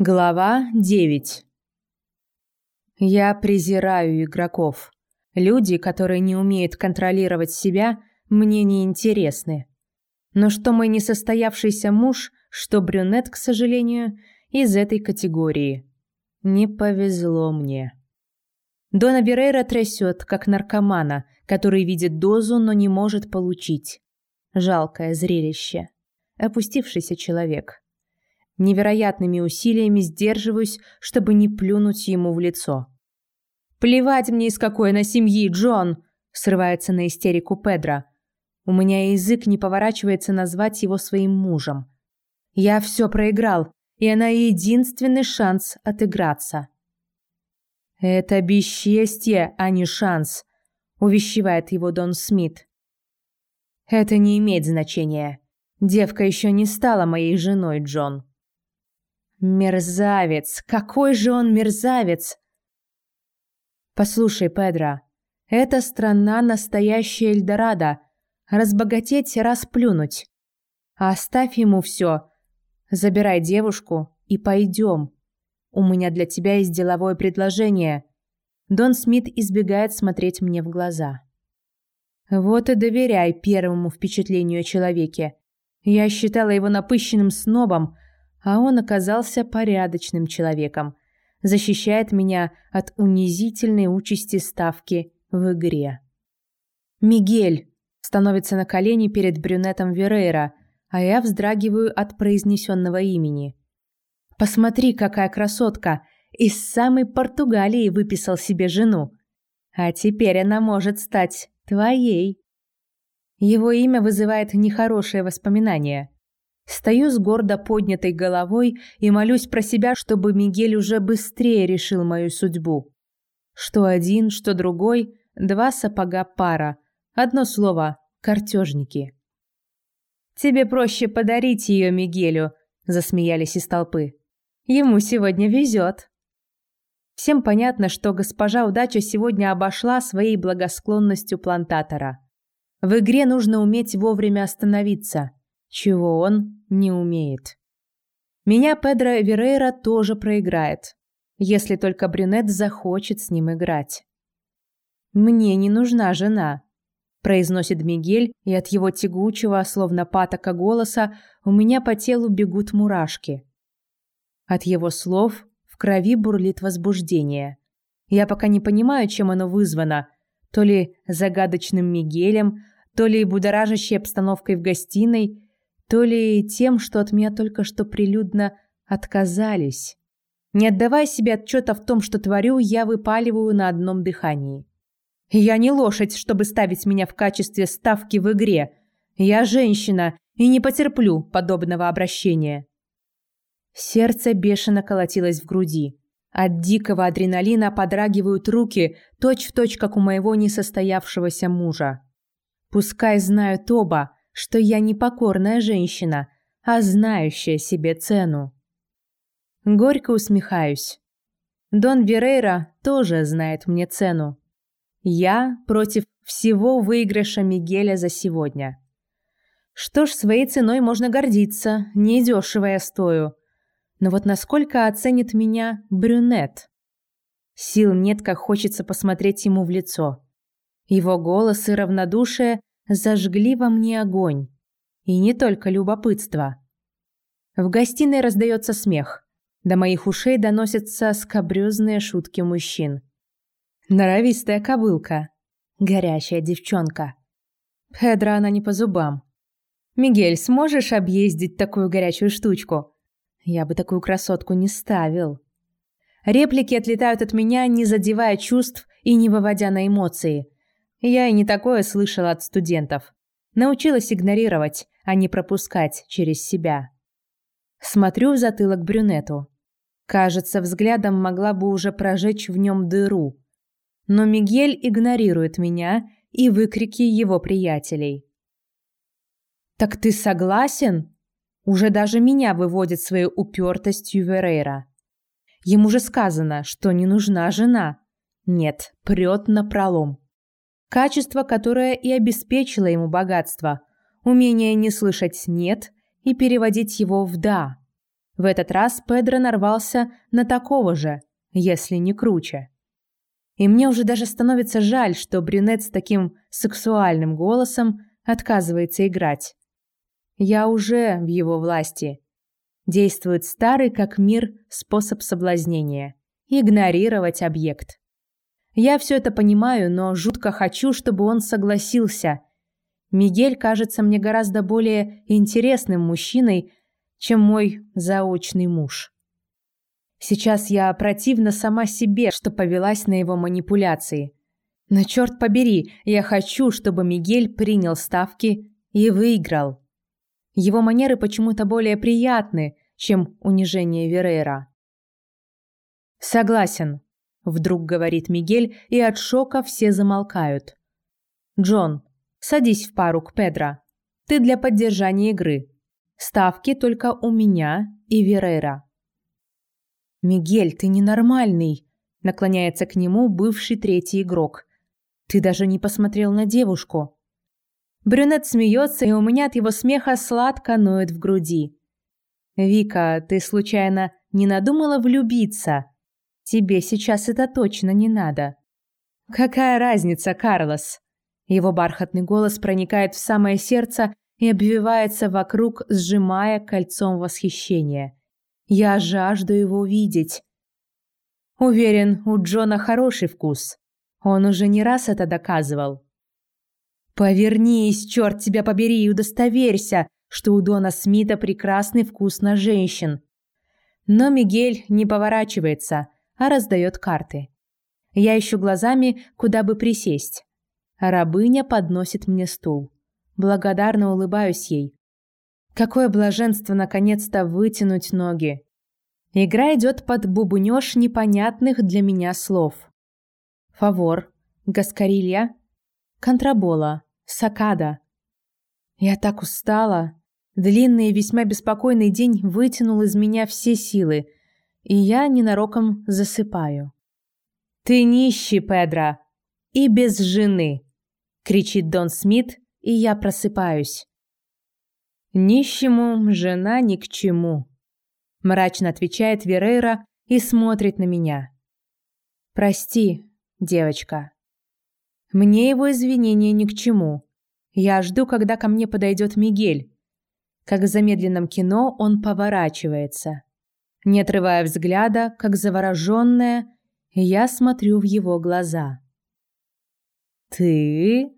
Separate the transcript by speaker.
Speaker 1: Глава 9 Я презираю игроков. Люди, которые не умеют контролировать себя, мне не интересны. Но что мой несостоявшийся муж, что брюнет, к сожалению, из этой категории. Не повезло мне. Дона Верейра трясет, как наркомана, который видит дозу, но не может получить. Жалкое зрелище. Опустившийся человек. Невероятными усилиями сдерживаюсь, чтобы не плюнуть ему в лицо. «Плевать мне, из какой она семьи, Джон!» – срывается на истерику Педро. У меня язык не поворачивается назвать его своим мужем. Я все проиграл, и она единственный шанс отыграться. «Это бесчестье, а не шанс», – увещевает его Дон Смит. «Это не имеет значения. Девка еще не стала моей женой, Джон». Мерзавец! Какой же он мерзавец! Послушай, Педро, эта страна настоящая Эльдорадо. Разбогатеть, расплюнуть. Оставь ему все. Забирай девушку и пойдем. У меня для тебя есть деловое предложение. Дон Смит избегает смотреть мне в глаза. Вот и доверяй первому впечатлению о человеке. Я считала его напыщенным снобом, а он оказался порядочным человеком, защищает меня от унизительной участи ставки в игре. Мигель становится на колени перед брюнетом Верейра, а я вздрагиваю от произнесенного имени. Посмотри, какая красотка! Из самой Португалии выписал себе жену. А теперь она может стать твоей. Его имя вызывает нехорошие воспоминания. Стою с гордо поднятой головой и молюсь про себя, чтобы Мигель уже быстрее решил мою судьбу. Что один, что другой, два сапога пара. Одно слово – картежники. «Тебе проще подарить ее Мигелю», – засмеялись из толпы. «Ему сегодня везет». Всем понятно, что госпожа удача сегодня обошла своей благосклонностью плантатора. В игре нужно уметь вовремя остановиться – чего он не умеет. Меня Педро Верейра тоже проиграет, если только брюнет захочет с ним играть. «Мне не нужна жена», – произносит Мигель, и от его тягучего, словно патока голоса, у меня по телу бегут мурашки. От его слов в крови бурлит возбуждение. Я пока не понимаю, чем оно вызвано, то ли загадочным Мигелем, то ли будоражащей обстановкой в гостиной – то ли тем, что от меня только что прилюдно отказались. Не отдавая себе отчета в том, что творю, я выпаливаю на одном дыхании. Я не лошадь, чтобы ставить меня в качестве ставки в игре. Я женщина и не потерплю подобного обращения. Сердце бешено колотилось в груди. От дикого адреналина подрагивают руки, точь-в-точь, точь, как у моего несостоявшегося мужа. Пускай знают оба, что я не покорная женщина, а знающая себе цену. Горько усмехаюсь. Дон Верейра тоже знает мне цену. Я против всего выигрыша Мигеля за сегодня. Что ж, своей ценой можно гордиться, недешево я стою. Но вот насколько оценит меня брюнет? Сил нет, как хочется посмотреть ему в лицо. Его голос и равнодушие зажгли во мне огонь. И не только любопытство. В гостиной раздается смех. До моих ушей доносятся скобрёзные шутки мужчин. Норовистая кобылка. Горящая девчонка. Педро она не по зубам. «Мигель, сможешь объездить такую горячую штучку?» Я бы такую красотку не ставил. Реплики отлетают от меня, не задевая чувств и не выводя на эмоции – я и не такое слышала от студентов. Научилась игнорировать, а не пропускать через себя. Смотрю в затылок брюнету. Кажется, взглядом могла бы уже прожечь в нем дыру. Но Мигель игнорирует меня и выкрики его приятелей. «Так ты согласен?» Уже даже меня выводит своей упертостью Верейра. Ему же сказано, что не нужна жена. Нет, прет на пролом. Качество, которое и обеспечило ему богатство. Умение не слышать «нет» и переводить его в «да». В этот раз Педро нарвался на такого же, если не круче. И мне уже даже становится жаль, что брюнет с таким сексуальным голосом отказывается играть. Я уже в его власти. Действует старый как мир способ соблазнения – игнорировать объект. Я все это понимаю, но жутко хочу, чтобы он согласился. Мигель кажется мне гораздо более интересным мужчиной, чем мой заочный муж. Сейчас я противна сама себе, что повелась на его манипуляции. Но черт побери, я хочу, чтобы Мигель принял ставки и выиграл. Его манеры почему-то более приятны, чем унижение Верейра. «Согласен», — вдруг говорит Мигель, и от шока все замолкают. «Джон, садись в пару к Педро. Ты для поддержания игры. Ставки только у меня и Верейра». «Мигель, ты ненормальный!» – наклоняется к нему бывший третий игрок. «Ты даже не посмотрел на девушку!» Брюнет смеется, и у меня от его смеха сладко ноет в груди. «Вика, ты случайно не надумала влюбиться? Тебе сейчас это точно не надо». «Какая разница, Карлос?» Его бархатный голос проникает в самое сердце и обвивается вокруг, сжимая кольцом восхищения. Я жажду его видеть. Уверен, у Джона хороший вкус. Он уже не раз это доказывал. Повернись, черт тебя побери, и удостоверься, что у Дона Смита прекрасный вкус на женщин. Но Мигель не поворачивается, а раздает карты. Я ищу глазами, куда бы присесть. Рабыня подносит мне стул. Благодарно улыбаюсь ей. Какое блаженство наконец-то вытянуть ноги. Игра идет под бубнёж непонятных для меня слов. Фавор, Гаскарилья, Контрабола, Сакада. Я так устала. Длинный и весьма беспокойный день вытянул из меня все силы, и я ненароком засыпаю. «Ты нищий, Педро, и без жены!» — кричит Дон Смит, и я просыпаюсь. Нищему жена ни к чему, мрачно отвечает Верейра и смотрит на меня. Прости, девочка. Мне его извинения ни к чему. Я жду, когда ко мне подойдет Мигель. Как в замедленном кино он поворачивается. Не отрывая взгляда, как завороженная, я смотрю в его глаза. «Ты?»